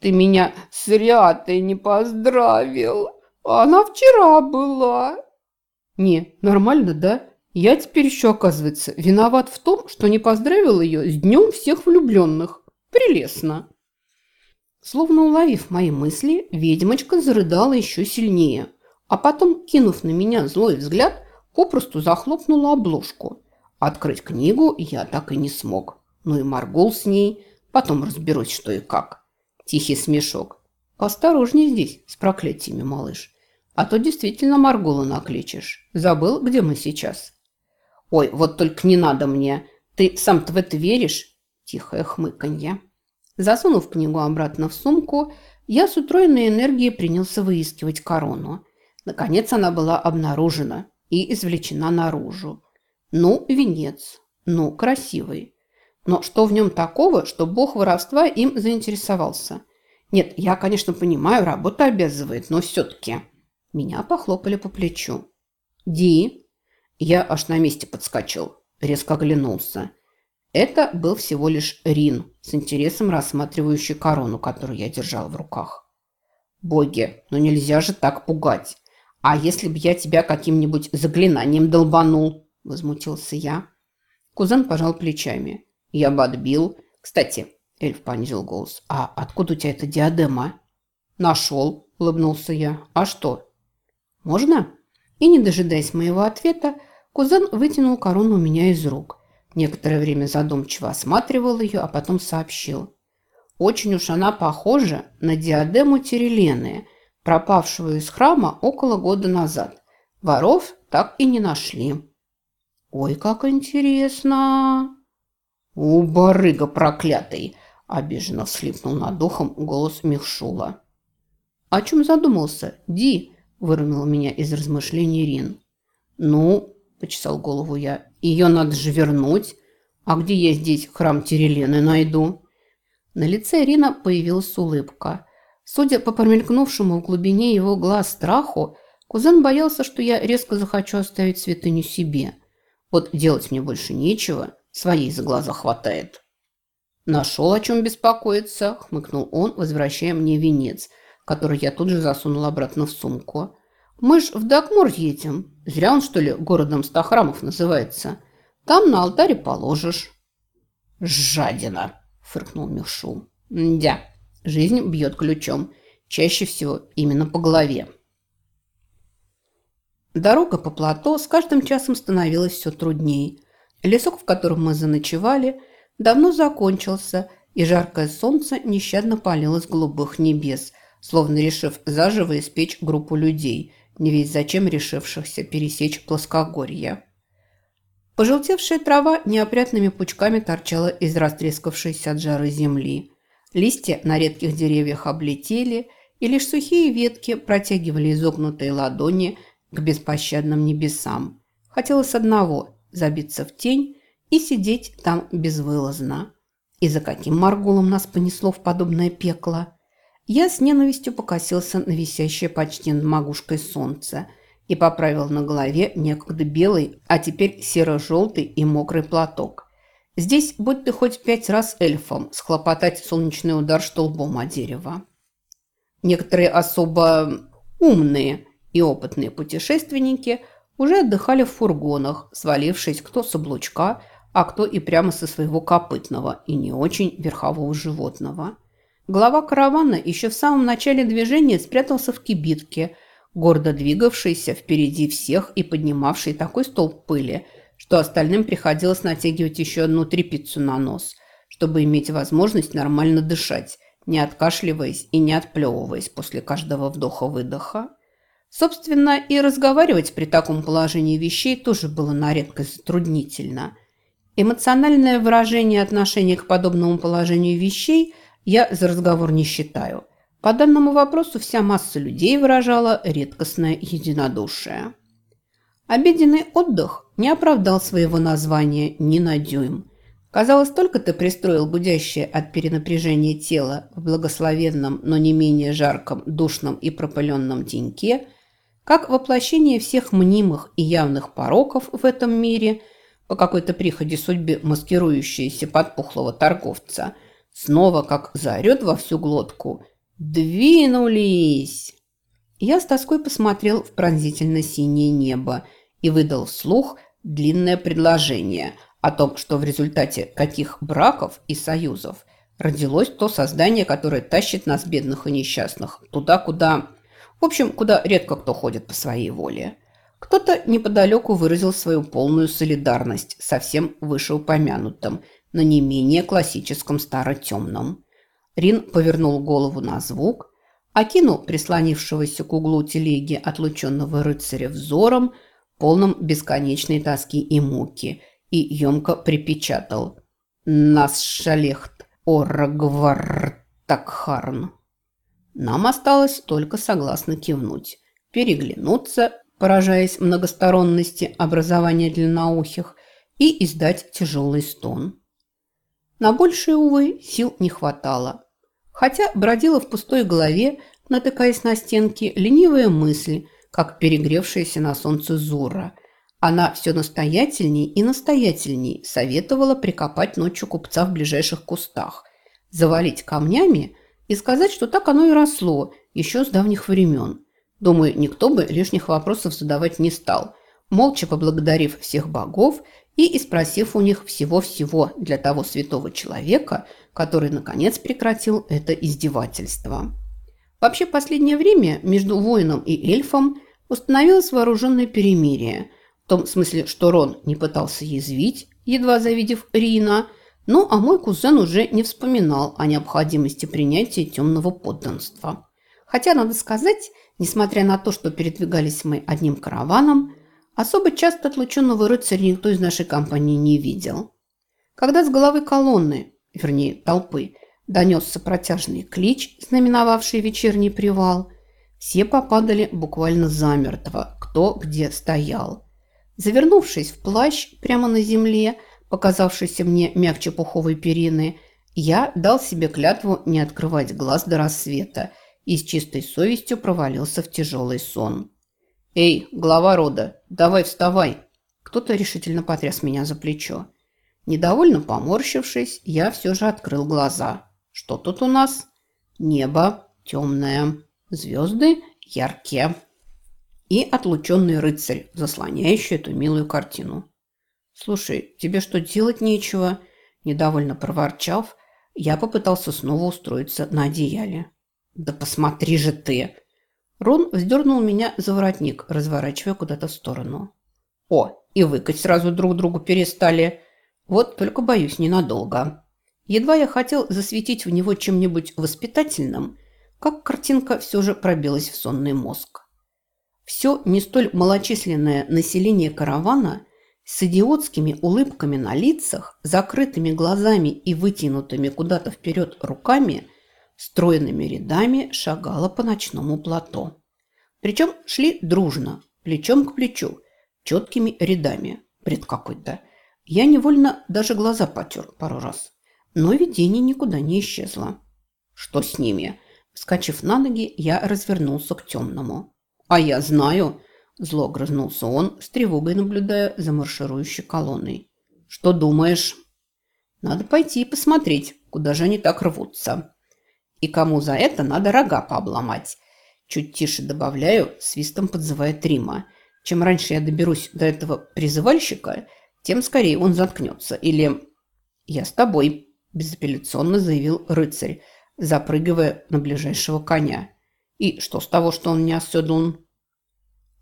Ты меня с Рятой не поздравил. Она вчера была. Не, нормально, да? Я теперь еще, оказывается, виноват в том, что не поздравил ее с днем всех влюбленных. Прелестно. Словно уловив мои мысли, ведьмочка зарыдала еще сильнее, а потом, кинув на меня злой взгляд, попросту захлопнула обложку. Открыть книгу я так и не смог. Ну и моргул с ней, потом разберусь, что и как. Тихий смешок. Осторожней здесь с проклятиями, малыш. А то действительно Марголу накличешь. Забыл, где мы сейчас? Ой, вот только не надо мне. Ты сам-то в это веришь? Тихое хмыканье. Засунув книгу обратно в сумку, я с утроенной энергией принялся выискивать корону. Наконец она была обнаружена и извлечена наружу. Ну, венец. Ну, красивый. Но что в нем такого, что бог воровства им заинтересовался? Нет, я, конечно, понимаю, работа обязывает, но все-таки... Меня похлопали по плечу. «Ди!» Я аж на месте подскочил, резко оглянулся. Это был всего лишь Рин, с интересом рассматривающий корону, которую я держал в руках. «Боги, ну нельзя же так пугать! А если бы я тебя каким-нибудь заклинанием долбанул?» – возмутился я. Кузен пожал плечами. Я бы отбил. Кстати, эльф понизил голос. А откуда у тебя эта диадема? Нашел, улыбнулся я. А что? Можно? И не дожидаясь моего ответа, кузен вытянул корону у меня из рук. Некоторое время задумчиво осматривал ее, а потом сообщил. Очень уж она похожа на диадему Тирелены, пропавшую из храма около года назад. Воров так и не нашли. «Ой, как интересно!» «У, барыга проклятый!» – обиженно вслипнул над духом голос Михшула. «О чем задумался, Ди?» – вырвал меня из размышлений Рин. «Ну?» – почесал голову я. «Ее надо же вернуть. А где я здесь храм Терелены найду?» На лице Рина появилась улыбка. Судя по промелькнувшему в глубине его глаз страху, кузен боялся, что я резко захочу оставить святыню себе. Вот делать мне больше нечего – Своей за глаза хватает. Нашел, о чем беспокоиться, хмыкнул он, возвращая мне венец, который я тут же засунул обратно в сумку. Мы ж в Дакмур едем. Зря он, что ли, городом ста храмов называется. Там на алтаре положишь. Жадина, фыркнул Мишул. Дя, жизнь бьет ключом. Чаще всего именно по голове. Дорога по плато с каждым часом становилась все труднее – Лесок, в котором мы заночевали, давно закончился, и жаркое солнце нещадно палило с голубых небес, словно решив заживо испечь группу людей, не весь зачем решившихся пересечь плоскогорье. Пожелтевшая трава неопрятными пучками торчала из растрескавшейся от жары земли. Листья на редких деревьях облетели, и лишь сухие ветки протягивали изогнутые ладони к беспощадным небесам. Хотелось одного забиться в тень и сидеть там безвылазно. И за каким маргулом нас понесло в подобное пекло? Я с ненавистью покосился на висящее почти над макушкой солнце и поправил на голове некогда белый, а теперь серо-желтый и мокрый платок. Здесь, будь ты хоть пять раз эльфом, схлопотать солнечный удар штолбом о дерево. Некоторые особо умные и опытные путешественники – уже отдыхали в фургонах, свалившись кто с облучка, а кто и прямо со своего копытного и не очень верхового животного. Глава каравана еще в самом начале движения спрятался в кибитке, гордо двигавшийся впереди всех и поднимавший такой столб пыли, что остальным приходилось натягивать еще одну трепицу на нос, чтобы иметь возможность нормально дышать, не откашливаясь и не отплевываясь после каждого вдоха-выдоха. Собственно, и разговаривать при таком положении вещей тоже было на редкость затруднительно. Эмоциональное выражение отношения к подобному положению вещей я за разговор не считаю. По данному вопросу вся масса людей выражала редкостное единодушие. Обеденный отдых не оправдал своего названия ни на дюйм. Казалось, только ты пристроил гудящее от перенапряжения тело в благословенном, но не менее жарком, душном и пропыленном деньке – как воплощение всех мнимых и явных пороков в этом мире, по какой-то приходе судьбе маскирующиеся под пухлого торговца, снова как заорет во всю глотку Двинулись! Я с тоской посмотрел в пронзительно-синее небо и выдал вслух длинное предложение о том, что в результате каких браков и союзов родилось то создание, которое тащит нас, бедных и несчастных, туда, куда... В общем, куда редко кто ходит по своей воле. Кто-то неподалеку выразил свою полную солидарность со всем вышеупомянутым, но не менее классическом старо-темном. Рин повернул голову на звук, окинул прислонившегося к углу телеги отлученного рыцаря взором, полным бесконечной тоски и муки, и емко припечатал «Нас шалехт, орагвар такхарн». Нам осталось только согласно кивнуть, переглянуться, поражаясь многосторонности образования длинноухих, и издать тяжелый стон. На большее, увы, сил не хватало. Хотя бродила в пустой голове, натыкаясь на стенки, ленивая мысль, как перегревшаяся на солнце Зура. Она все настоятельней и настоятельней советовала прикопать ночью купца в ближайших кустах, завалить камнями и сказать, что так оно и росло еще с давних времен. Думаю, никто бы лишних вопросов задавать не стал, молча поблагодарив всех богов и спросив у них всего-всего для того святого человека, который, наконец, прекратил это издевательство. Вообще, последнее время между воином и эльфом установилось вооруженное перемирие, в том смысле, что Рон не пытался язвить, едва завидев Рина, ну а мой кузен уже не вспоминал о необходимости принятия темного подданства. Хотя, надо сказать, несмотря на то, что передвигались мы одним караваном, Особо часто отлученного рыцаря никто из нашей компании не видел. Когда с головы колонны, вернее толпы, донесся протяжный клич, знаменовавший вечерний привал, все попадали буквально замертво, кто где стоял. Завернувшись в плащ прямо на земле, показавшийся мне мягче пуховой перины, я дал себе клятву не открывать глаз до рассвета и с чистой совестью провалился в тяжелый сон. «Эй, глава рода, давай вставай!» Кто-то решительно потряс меня за плечо. Недовольно поморщившись, я все же открыл глаза. Что тут у нас? Небо темное, звезды яркие и отлученный рыцарь, заслоняющий эту милую картину. «Слушай, тебе что, делать нечего?» Недовольно проворчав, я попытался снова устроиться на одеяле. «Да посмотри же ты!» Рон вздернул меня за воротник, разворачивая куда-то в сторону. «О, и выкать сразу друг другу перестали. Вот только, боюсь, ненадолго». Едва я хотел засветить в него чем-нибудь воспитательным, как картинка все же пробилась в сонный мозг. Все не столь малочисленное население каравана с идиотскими улыбками на лицах, закрытыми глазами и вытянутыми куда-то вперед руками – стройными рядами шагала по ночному плато. Причем шли дружно, плечом к плечу, четкими рядами. Бред какой-то. Я невольно даже глаза потер пару раз. Но видение никуда не исчезло. Что с ними? Вскочив на ноги, я развернулся к темному. «А я знаю!» Зло грызнулся он, с тревогой наблюдая за марширующей колонной. «Что думаешь?» «Надо пойти и посмотреть, куда же они так рвутся». И кому за это надо рога пообломать. Чуть тише добавляю, свистом подзывает Рима. Чем раньше я доберусь до этого призывальщика, тем скорее он заткнется. Или «Я с тобой», – безапелляционно заявил рыцарь, запрыгивая на ближайшего коня. «И что с того, что он не оседлан?»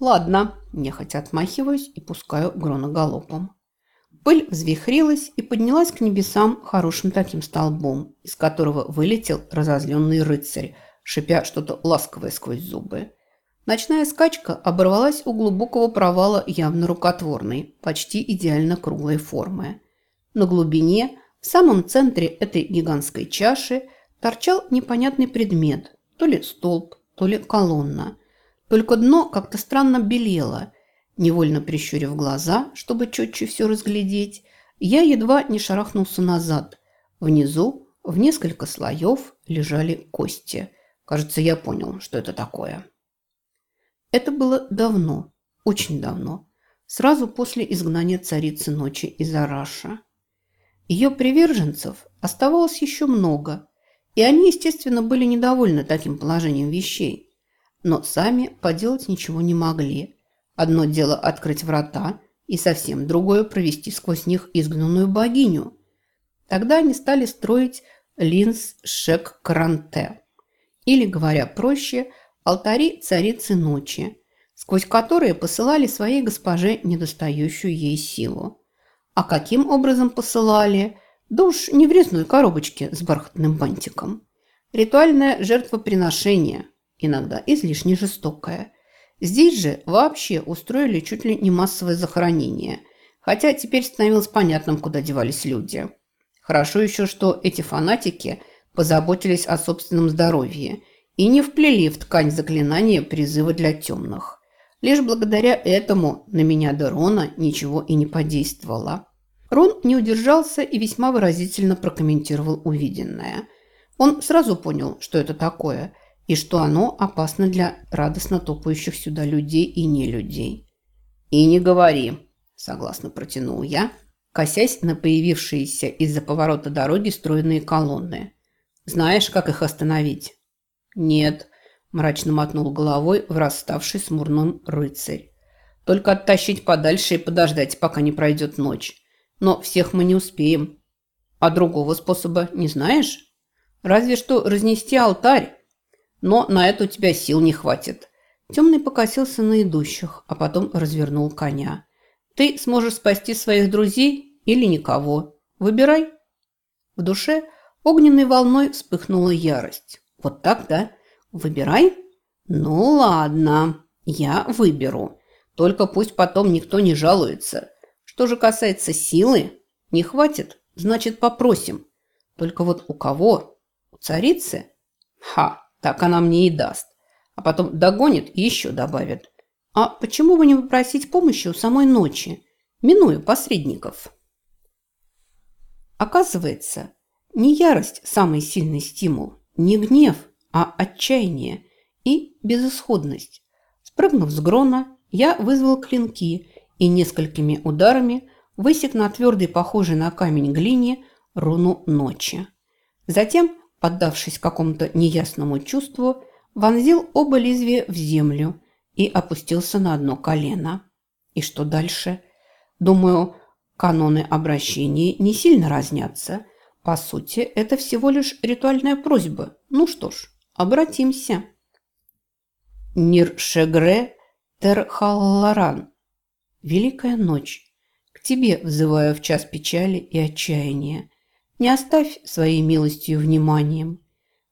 «Ладно», – нехотя отмахиваюсь и пускаю Грона галопом. Пыль взвихрилась и поднялась к небесам хорошим таким столбом, из которого вылетел разозленный рыцарь, шипя что-то ласковое сквозь зубы. Ночная скачка оборвалась у глубокого провала явно рукотворной, почти идеально круглой формы. На глубине, в самом центре этой гигантской чаши, торчал непонятный предмет, то ли столб, то ли колонна. Только дно как-то странно белело, Невольно прищурив глаза, чтобы четче все разглядеть, я едва не шарахнулся назад. Внизу, в несколько слоев, лежали кости. Кажется, я понял, что это такое. Это было давно, очень давно, сразу после изгнания царицы ночи из Араша. Ее приверженцев оставалось еще много, И они, естественно, были недовольны таким положением вещей. Но сами поделать ничего не могли. Одно дело открыть врата, и совсем другое провести сквозь них изгнанную богиню. Тогда они стали строить линз шек каранте или, говоря проще, алтари царицы ночи, сквозь которые посылали своей госпоже недостающую ей силу. А каким образом посылали? Да уж не в резной коробочке с бархатным бантиком. Ритуальное жертвоприношение, иногда излишне жестокое. Здесь же вообще устроили чуть ли не массовое захоронение, хотя теперь становилось понятным, куда девались люди. Хорошо еще, что эти фанатики позаботились о собственном здоровье и не вплели в ткань заклинания призыва для темных. Лишь благодаря этому на меня Дерона ничего и не подействовало. Рон не удержался и весьма выразительно прокомментировал увиденное. Он сразу понял, что это такое, и что оно опасно для радостно топающих сюда людей и не людей. «И не говори», – согласно протянул я, косясь на появившиеся из-за поворота дороги стройные колонны. «Знаешь, как их остановить?» «Нет», – мрачно мотнул головой в расставший с мурным рыцарь. «Только оттащить подальше и подождать, пока не пройдет ночь. Но всех мы не успеем. А другого способа не знаешь? Разве что разнести алтарь. Но на это у тебя сил не хватит». Темный покосился на идущих, а потом развернул коня. Ты сможешь спасти своих друзей или никого. Выбирай. В душе огненной волной вспыхнула ярость. Вот так, да? Выбирай? Ну ладно, я выберу. Только пусть потом никто не жалуется. Что же касается силы, не хватит, значит попросим. Только вот у кого? У царицы? Ха, так она мне и даст. А потом догонит и еще добавит. А почему бы не попросить помощи у самой ночи, минуя посредников? Оказывается, не ярость – самый сильный стимул, не гнев, а отчаяние и безысходность. Спрыгнув с грона, я вызвал клинки и несколькими ударами высек на твердой, похожей на камень глине, руну ночи. Затем, поддавшись какому-то неясному чувству, вонзил оба лезвия в землю и опустился на одно колено. И что дальше? Думаю, каноны обращения не сильно разнятся. По сути, это всего лишь ритуальная просьба. Ну что ж, обратимся. Ниршегре Терхалларан. Великая ночь. К тебе взываю в час печали и отчаяния. Не оставь своей милостью вниманием.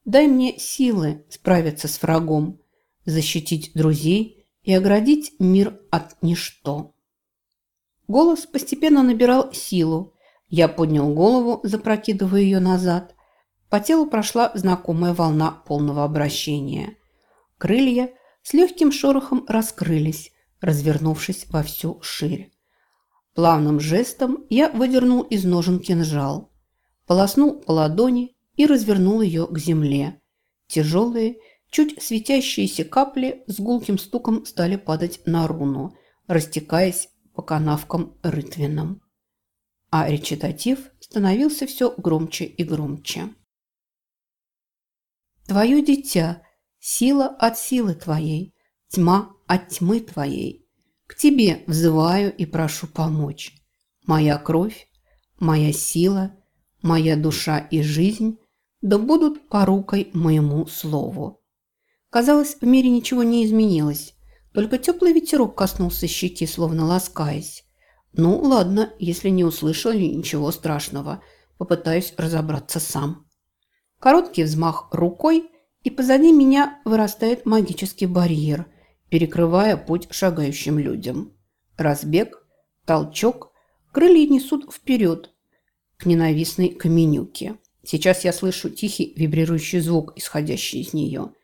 Дай мне силы справиться с врагом защитить друзей и оградить мир от ничто. Голос постепенно набирал силу. Я поднял голову, запрокидывая ее назад. По телу прошла знакомая волна полного обращения. Крылья с легким шорохом раскрылись, развернувшись во всю ширь. Плавным жестом я выдернул из ножен кинжал, полоснул по ладони и развернул ее к земле. Тяжелые Чуть светящиеся капли с гулким стуком стали падать на руну, растекаясь по канавкам рытвинам. А речитатив становился все громче и громче. Твое дитя, сила от силы твоей, тьма от тьмы твоей. К тебе взываю и прошу помочь. Моя кровь, моя сила, моя душа и жизнь да будут порукой моему слову. Казалось, в мире ничего не изменилось. Только теплый ветерок коснулся щеки, словно ласкаясь. Ну, ладно, если не услышал ничего страшного. Попытаюсь разобраться сам. Короткий взмах рукой, и позади меня вырастает магический барьер, перекрывая путь шагающим людям. Разбег, толчок, крылья несут вперед к ненавистной каменюке. Сейчас я слышу тихий вибрирующий звук, исходящий из нее –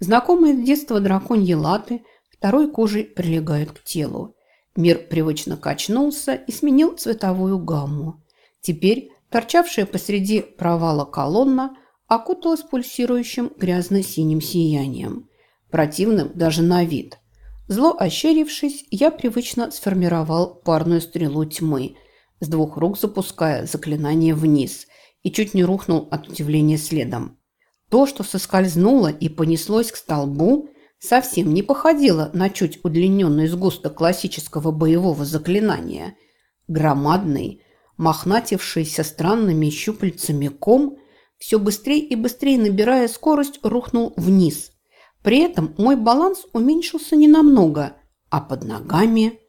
Знакомые с детства драконьи латы второй кожей прилегают к телу. Мир привычно качнулся и сменил цветовую гамму. Теперь торчавшая посреди провала колонна окуталась пульсирующим грязно-синим сиянием, противным даже на вид. Зло ощерившись, я привычно сформировал парную стрелу тьмы, с двух рук запуская заклинание вниз и чуть не рухнул от удивления следом. То, что соскользнуло и понеслось к столбу, совсем не походило на чуть удлиненный сгусток классического боевого заклинания. Громадный, мохнатившийся странными щупальцами ком, все быстрее и быстрее набирая скорость, рухнул вниз. При этом мой баланс уменьшился ненамного, а под ногами